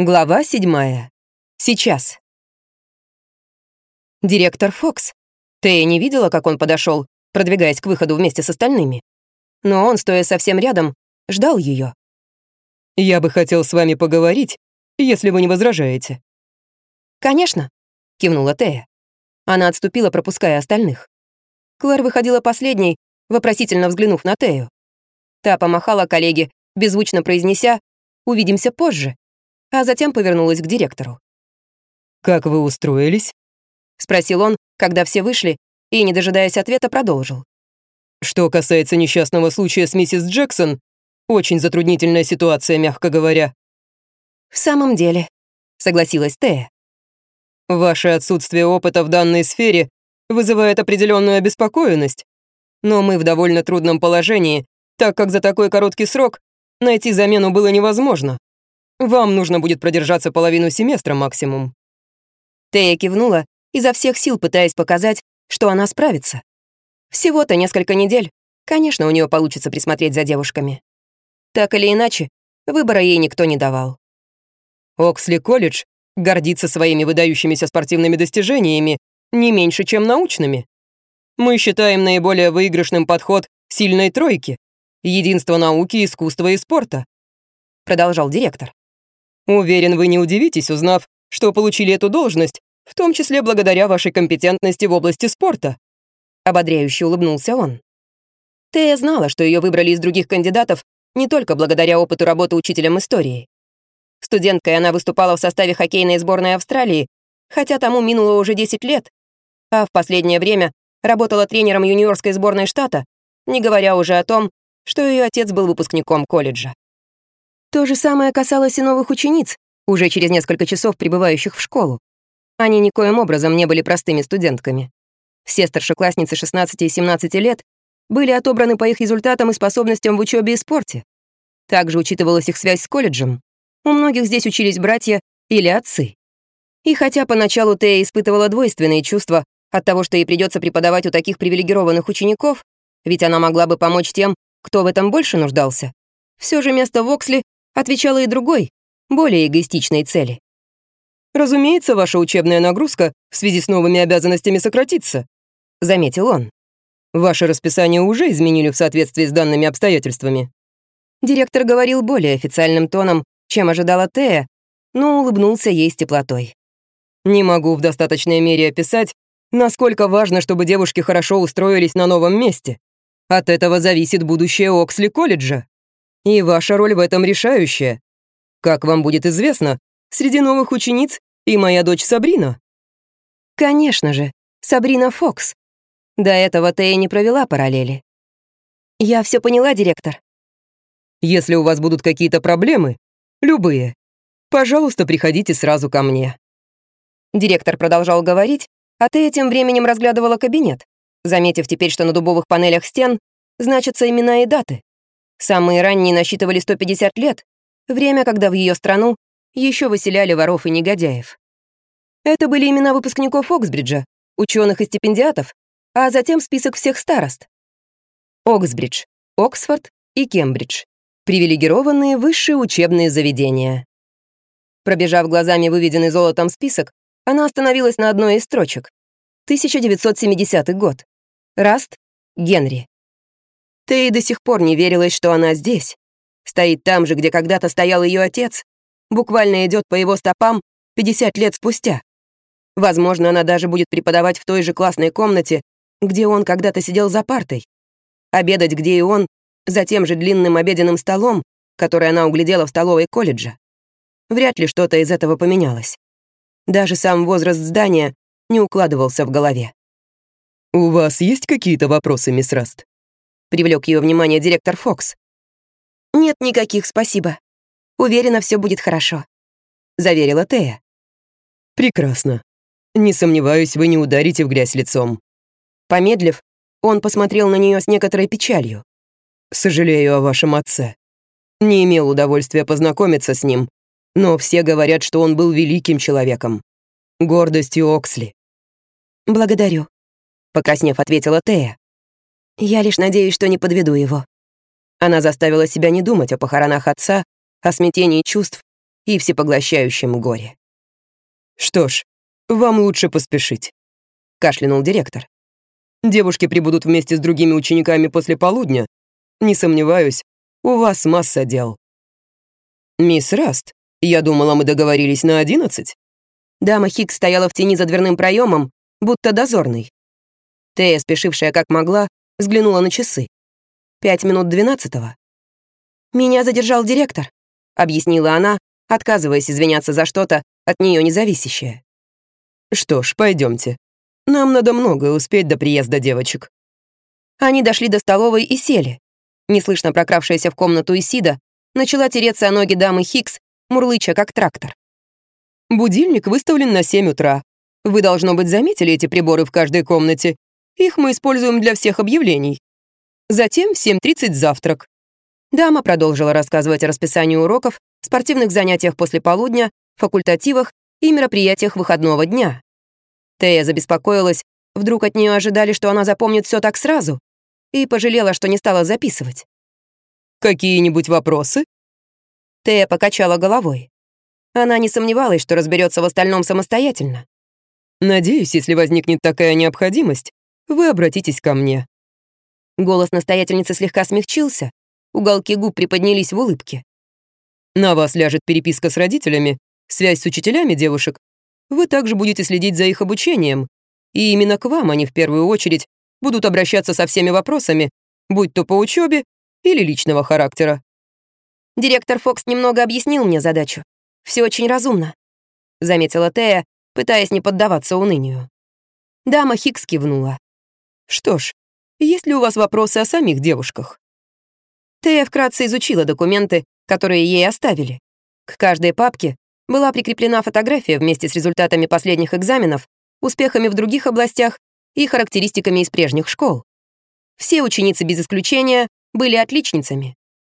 Глава седьмая. Сейчас. Директор Фокс. Тея не видела, как он подошел, продвигаясь к выходу вместе с остальными. Но он, стоя совсем рядом, ждал ее. «Я бы хотел с вами поговорить, если вы не возражаете». «Конечно», — кивнула Тея. Она отступила, пропуская остальных. Клэр выходила последней, вопросительно взглянув на Тею. Та помахала коллеге, беззвучно произнеся «Увидимся позже», а затем повернулась к директору. «Как вы устроились?» — спросил он, когда все вышли, и, не дожидаясь ответа, продолжил. «Что касается несчастного случая с миссис Джексон, очень затруднительная ситуация, мягко говоря». «В самом деле», — согласилась Тея. «Ваше отсутствие опыта в данной сфере вызывает определенную обеспокоенность, но мы в довольно трудном положении, так как за такой короткий срок найти замену было невозможно. Вам нужно будет продержаться половину семестра максимум». Тея кивнула, изо всех сил пытаясь показать, что она справится. Всего-то несколько недель. Конечно, у нее получится присмотреть за девушками. Так или иначе, выбора ей никто не давал. Оксли колледж гордится своими выдающимися спортивными достижениями не меньше, чем научными. Мы считаем наиболее выигрышным подход сильной тройки, единство науки, искусства и спорта», — продолжал директор. Уверен, вы не удивитесь, узнав, что получили эту должность, в том числе благодаря вашей компетентности в области спорта. Ободряюще улыбнулся он. Тея знала, что ее выбрали из других кандидатов не только благодаря опыту работы учителем истории. Студенткой она выступала в составе хоккейной сборной Австралии, хотя тому минуло уже 10 лет, а в последнее время работала тренером юниорской сборной штата, не говоря уже о том, что ее отец был выпускником колледжа. То же самое касалось и новых учениц, уже через несколько часов прибывающих в школу. Они никоим образом не были простыми студентками. Все старшеклассницы 16 и 17 лет были отобраны по их результатам и способностям в учебе и спорте. Также учитывалась их связь с колледжем. У многих здесь учились братья или отцы. И хотя поначалу Тея испытывала двойственные чувства от того, что ей придется преподавать у таких привилегированных учеников, ведь она могла бы помочь тем, кто в этом больше нуждался, все же место в Оксли отвечала и другой, более эгоистичной цели. «Разумеется, ваша учебная нагрузка в связи с новыми обязанностями сократится», — заметил он. «Ваше расписание уже изменили в соответствии с данными обстоятельствами». Директор говорил более официальным тоном, чем ожидала Тея, но улыбнулся ей с теплотой. «Не могу в достаточной мере описать, насколько важно, чтобы девушки хорошо устроились на новом месте. От этого зависит будущее Оксли колледжа. И ваша роль в этом решающая. Как вам будет известно, среди новых учениц и моя дочь Сабрина». «Конечно же, Сабрина Фокс. До этого Тея не провела параллели». «Я все поняла, директор». «Если у вас будут какие-то проблемы, любые, пожалуйста, приходите сразу ко мне». Директор продолжал говорить, а Тея тем временем разглядывала кабинет, заметив теперь, что на дубовых панелях стен значатся имена и даты. Самые ранние насчитывали 150 лет, время, когда в ее страну еще выселяли воров и негодяев. Это были имена выпускников Оксбриджа, ученых и стипендиатов, а затем список всех старост. Оксбридж, Оксфорд и Кембридж. Привилегированные высшие учебные заведения. Пробежав глазами выведенный золотом список, она остановилась на одной из строчек. 1970 год. Раст Генри. Ты и до сих пор не верилась, что она здесь. Стоит там же, где когда-то стоял ее отец. Буквально идет по его стопам 50 лет спустя. Возможно, она даже будет преподавать в той же классной комнате, где он когда-то сидел за партой. Обедать, где и он, за тем же длинным обеденным столом, который она углядела в столовой колледжа. Вряд ли что-то из этого поменялось. Даже сам возраст здания не укладывался в голове. «У вас есть какие-то вопросы, мисс Раст?» Привлек ее внимание директор Фокс. «Нет никаких, спасибо. Уверена, все будет хорошо», — заверила Тея. «Прекрасно. Не сомневаюсь, вы не ударите в грязь лицом». Помедлив, он посмотрел на нее с некоторой печалью. «Сожалею о вашем отце. Не имел удовольствия познакомиться с ним, но все говорят, что он был великим человеком. Гордостью Оксли». «Благодарю», — покраснев, ответила Тея. Я лишь надеюсь, что не подведу его. Она заставила себя не думать о похоронах отца, о смятении чувств и всепоглощающем горе. «Что ж, вам лучше поспешить», — кашлянул директор. «Девушки прибудут вместе с другими учениками после полудня. Не сомневаюсь, у вас масса дел». «Мисс Раст, я думала, мы договорились на одиннадцать». Дама Хикс стояла в тени за дверным проемом, будто дозорный. Тея, спешившая как могла, взглянула на часы. Пять минут двенадцатого. «Меня задержал директор», — объяснила она, отказываясь извиняться за что-то от нее независящее. «Что ж, пойдемте. Нам надо многое успеть до приезда девочек». Они дошли до столовой и сели. Неслышно прокравшаяся в комнату Исида начала тереться о ноги дамы Хикс, мурлыча как трактор. Будильник выставлен на 7 утра. Вы, должно быть, заметили эти приборы в каждой комнате. Их мы используем для всех объявлений. Затем в 7.30 завтрак. Дама продолжила рассказывать о расписании уроков, спортивных занятиях после полудня, факультативах и мероприятиях выходного дня. Тея забеспокоилась, вдруг от нее ожидали, что она запомнит все так сразу, и пожалела, что не стала записывать. «Какие-нибудь вопросы?» Тея покачала головой. Она не сомневалась, что разберется в остальном самостоятельно. «Надеюсь, если возникнет такая необходимость, вы обратитесь ко мне». Голос настоятельницы слегка смягчился, уголки губ приподнялись в улыбке. «На вас ляжет переписка с родителями, связь с учителями девушек. Вы также будете следить за их обучением, и именно к вам они в первую очередь будут обращаться со всеми вопросами, будь то по учебе или личного характера». Директор Фокс немного объяснил мне задачу. Все очень разумно», — заметила Тея, пытаясь не поддаваться унынию. Дама Хикс кивнула. «Что ж, есть ли у вас вопросы о самих девушках?» Тея вкратце изучила документы, которые ей оставили. К каждой папке была прикреплена фотография вместе с результатами последних экзаменов, успехами в других областях и характеристиками из прежних школ. Все ученицы без исключения были отличницами.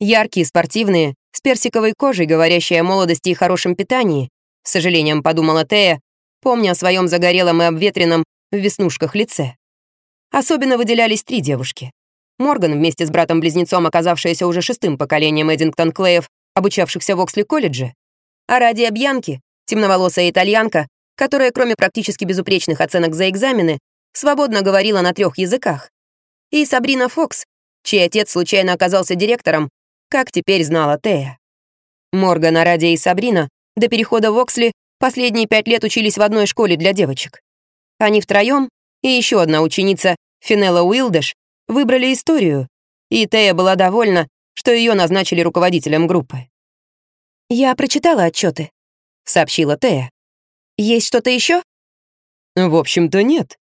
Яркие, спортивные, с персиковой кожей, говорящей о молодости и хорошем питании, с сожалением подумала Тея, помня о своем загорелом и обветренном в веснушках лице. Особенно выделялись три девушки. Морган вместе с братом-близнецом, оказавшаяся уже шестым поколением Эдингтон Клеев, обучавшихся в Оксли-колледже, а Радия Бьянки, темноволосая итальянка, которая, кроме практически безупречных оценок за экзамены, свободно говорила на трех языках. И Сабрина Фокс, чей отец случайно оказался директором как теперь знала Тея. Морган, Арадия и Сабрина до перехода в Оксли последние пять лет учились в одной школе для девочек. Они втроем и еще одна ученица, Финелла Уилдеш, выбрали историю, и Тея была довольна, что ее назначили руководителем группы. «Я прочитала отчеты, сообщила Тея. «Есть что-то еще? «В общем-то, нет.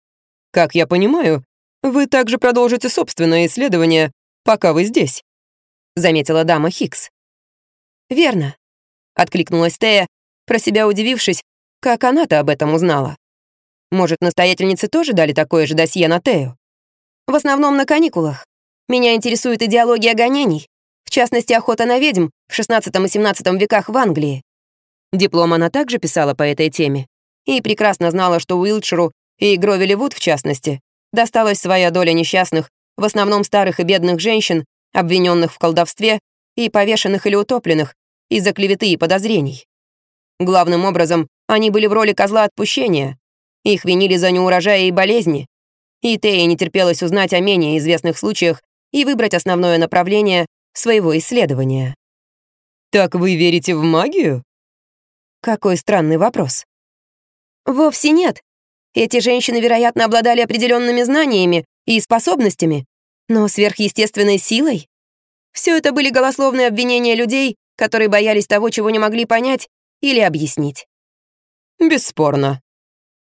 Как я понимаю, вы также продолжите собственное исследование, пока вы здесь». — заметила дама Хикс. «Верно», — откликнулась Тея, про себя удивившись, как она-то об этом узнала. Может, настоятельницы тоже дали такое же досье на Тею? В основном на каникулах. Меня интересует идеология гонений, в частности, охота на ведьм в XVI и XVII веках в Англии. Диплом она также писала по этой теме и прекрасно знала, что Уилтширу и Гровели Вуд, в частности, досталась своя доля несчастных, в основном старых и бедных женщин, обвиненных в колдовстве и повешенных или утопленных из-за клеветы и подозрений. Главным образом, они были в роли козла отпущения. Их винили за неурожаи и болезни. И Тея не терпелось узнать о менее известных случаях и выбрать основное направление своего исследования. «Так вы верите в магию?» Какой странный вопрос. Вовсе нет. Эти женщины, вероятно, обладали определенными знаниями и способностями, но сверхъестественной силой? Все это были голословные обвинения людей, которые боялись того, чего не могли понять или объяснить. «Бесспорно».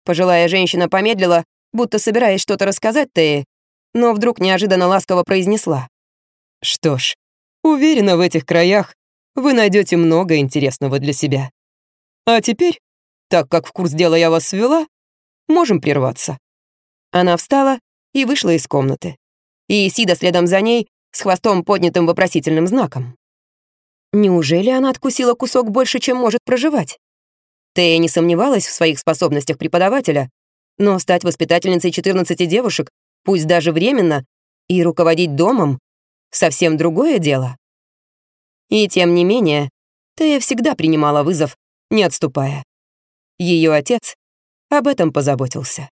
Пожилая женщина помедлила, будто собираясь что-то рассказать Тее, но вдруг неожиданно ласково произнесла. «Что ж, уверена, в этих краях вы найдете много интересного для себя. А теперь, так как в курс дела я вас свела, можем прерваться». Она встала и вышла из комнаты и Сида следом за ней с хвостом поднятым вопросительным знаком. Неужели она откусила кусок больше, чем может проживать? Тея не сомневалась в своих способностях преподавателя, но стать воспитательницей 14 девушек, пусть даже временно, и руководить домом — совсем другое дело. И тем не менее, Тея всегда принимала вызов, не отступая. Ее отец об этом позаботился.